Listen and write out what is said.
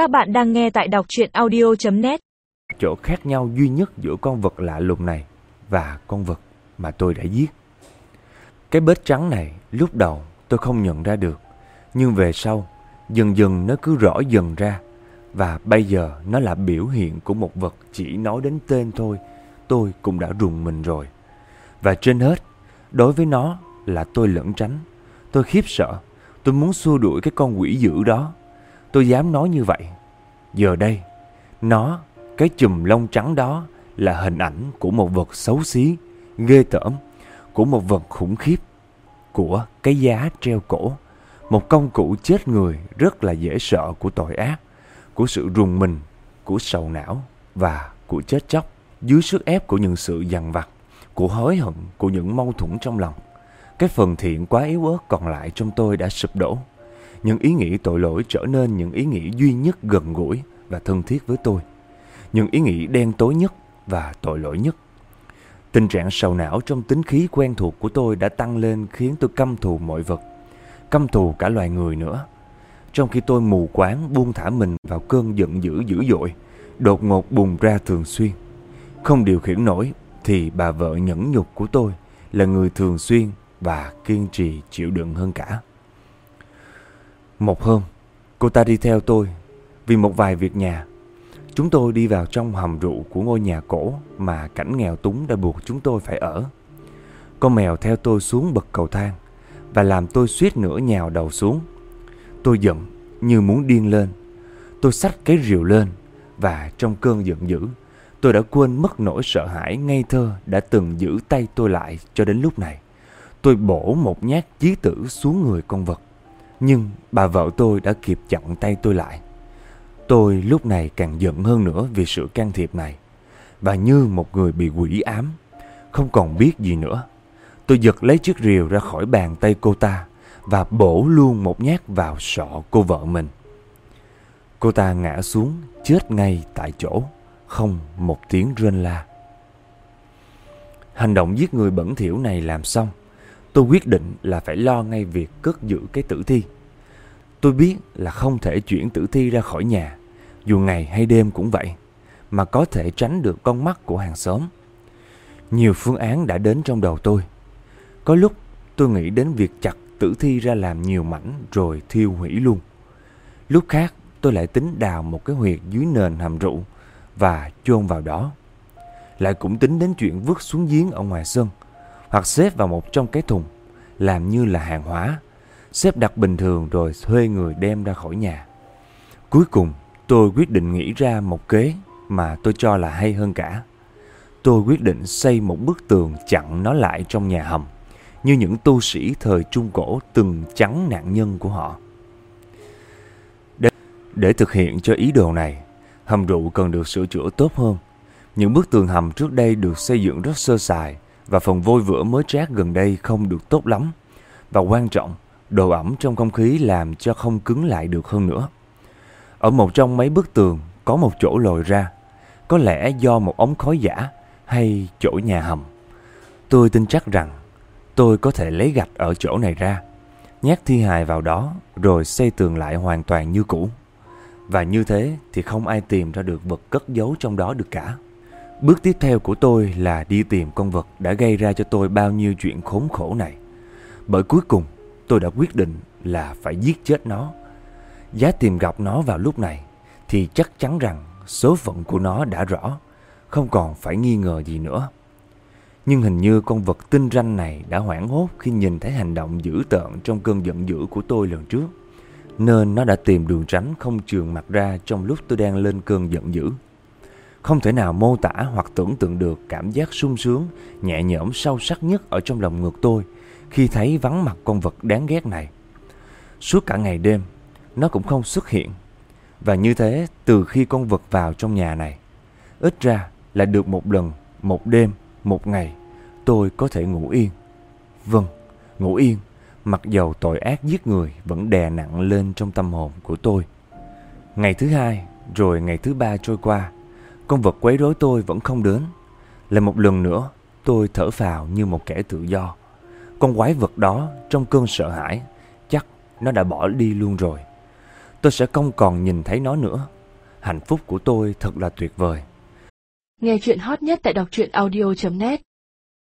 Các bạn đang nghe tại đọc chuyện audio.net Chỗ khác nhau duy nhất giữa con vật lạ lùng này và con vật mà tôi đã giết. Cái bết trắng này lúc đầu tôi không nhận ra được, nhưng về sau dần dần nó cứ rõ dần ra và bây giờ nó là biểu hiện của một vật chỉ nói đến tên thôi, tôi cũng đã rùng mình rồi. Và trên hết, đối với nó là tôi lẩn tránh, tôi khiếp sợ, tôi muốn xua đuổi cái con quỷ dữ đó. Tôi dám nói như vậy. Giờ đây, nó, cái chùm lông trắng đó là hình ảnh của một vật xấu xí, ghê tởm, của một vật khủng khiếp, của cái giá treo cổ, một công cụ chết người rất là dễ sợ của tội ác, của sự rùng mình, của sầu não và của chết chóc dưới sức ép của những sự dằn vặt, của hối hận, của những mâu thuẫn trong lòng. Cái phần thiện quá yếu ớt còn lại trong tôi đã sụp đổ. Những ý nghĩ tội lỗi trở nên những ý nghĩ duy nhất gần gũi và thân thiết với tôi. Những ý nghĩ đen tối nhất và tội lỗi nhất. Tình trạng sầu não trong tính khí quen thuộc của tôi đã tăng lên khiến tôi căm thù mọi vật, căm thù cả loài người nữa. Trong khi tôi mù quáng buông thả mình vào cơn giận dữ dữ dội, đột ngột bùng ra thường xuyên. Không điều khiển nổi thì bà vợ nhẫn nhục của tôi là người thường xuyên và kiên trì chịu đựng hơn cả. Một hôm, cô ta đi theo tôi vì một vài việc nhà. Chúng tôi đi vào trong hầm rượu của ngôi nhà cổ mà cảnh nghèo túng đã buộc chúng tôi phải ở. Con mèo theo tôi xuống bậc cầu thang và làm tôi suýt nữa nhào đầu xuống. Tôi giận như muốn điên lên. Tôi xách cái rìu lên và trong cơn giận dữ, tôi đã quên mất nỗi sợ hãi ngây thơ đã từng giữ tay tôi lại cho đến lúc này. Tôi bổ một nhát chí tử xuống người con vật. Nhưng bà vợ tôi đã kịp chặn tay tôi lại. Tôi lúc này càng giận hơn nữa vì sự can thiệp này. Và như một người bị quỷ ám, không còn biết gì nữa. Tôi giật lấy chiếc rìu ra khỏi bàn tay cô ta và bổ luôn một nhát vào sọ cô vợ mình. Cô ta ngã xuống chết ngay tại chỗ, không một tiếng rên la. Hành động giết người bẩn thỉu này làm xong, tôi quyết định là phải lo ngay việc cất giữ cái tử thi. Tôi biết là không thể chuyển tử thi ra khỏi nhà, dù ngày hay đêm cũng vậy, mà có thể tránh được con mắt của hàng xóm. Nhiều phương án đã đến trong đầu tôi. Có lúc tôi nghĩ đến việc chặt tử thi ra làm nhiều mảnh rồi thiêu hủy luôn. Lúc khác tôi lại tính đào một cái huyệt dưới nền hầm rượu và chôn vào đó. Lại cũng tính đến chuyện vứt xuống giếng ở ngoài sân hoặc xếp vào một trong cái thùng làm như là hàng hóa, xếp đặt bình thường rồi thuê người đem ra khỏi nhà. Cuối cùng, tôi quyết định nghĩ ra một kế mà tôi cho là hay hơn cả. Tôi quyết định xây một bức tường chặn nó lại trong nhà hầm, như những tu sĩ thời Trung Cổ từng chắn nạn nhân của họ. Để, để thực hiện cho ý đồ này, hầm rượu cần được sửa chữa tốt hơn. Những bức tường hầm trước đây được xây dựng rất sơ sài, và phần vôi vữa mới trát gần đây không được tốt lắm. Và quan trọng, độ ẩm trong không khí làm cho không cứng lại được hơn nữa. Ở một trong mấy bức tường có một chỗ lồi ra, có lẽ do một ống khói giả hay chỗ nhà hầm. Tôi tin chắc rằng tôi có thể lấy gạch ở chỗ này ra, nhét thi hài vào đó rồi xây tường lại hoàn toàn như cũ. Và như thế thì không ai tìm ra được vật cất giấu trong đó được cả. Bước tiếp theo của tôi là đi tìm con vật đã gây ra cho tôi bao nhiêu chuyện khốn khổ này. Bởi cuối cùng, tôi đã quyết định là phải giết chết nó. Giá tìm gặp nó vào lúc này thì chắc chắn rằng số phận của nó đã rõ, không còn phải nghi ngờ gì nữa. Nhưng hình như con vật tinh ranh này đã hoảng hốt khi nhìn thấy hành động dữ tợn trong cơn giận dữ của tôi lần trước. Nên nó đã tìm đường tránh không trường mặt ra trong lúc tôi đang lên cơn giận dữ. Không thể nào mô tả hoặc tưởng tượng được cảm giác sung sướng, nhẹ nhõm sâu sắc nhất ở trong lòng ngực tôi khi thấy vắng mặt con vật đáng ghét này. Suốt cả ngày đêm, nó cũng không xuất hiện. Và như thế, từ khi con vật vào trong nhà này, ít ra là được một lần, một đêm, một ngày, tôi có thể ngủ yên. Vâng, ngủ yên, mặc dầu tội ác giết người vẫn đè nặng lên trong tâm hồn của tôi. Ngày thứ hai, rồi ngày thứ ba trôi qua, con vật quấy rối tôi vẫn không đến. Lại một lần nữa, tôi thở phào như một kẻ tự do. Con quái vật đó trong cơn sợ hãi, chắc nó đã bỏ đi luôn rồi. tôi sẽ không còn nhìn thấy nó nữa. Hạnh phúc của tôi thật là tuyệt vời. Nghe chuyện hot nhất tại đọc truyện audio.net